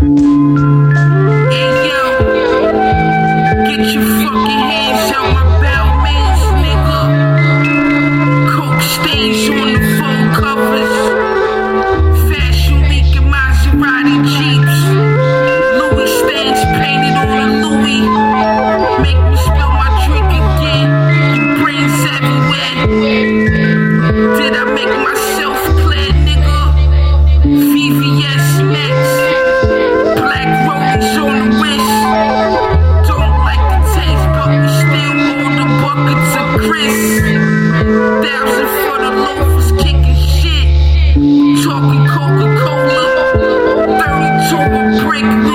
Nigga, coke stains on Thousand for the loafers kicking shit. Talking Coca Cola. 32 a brick.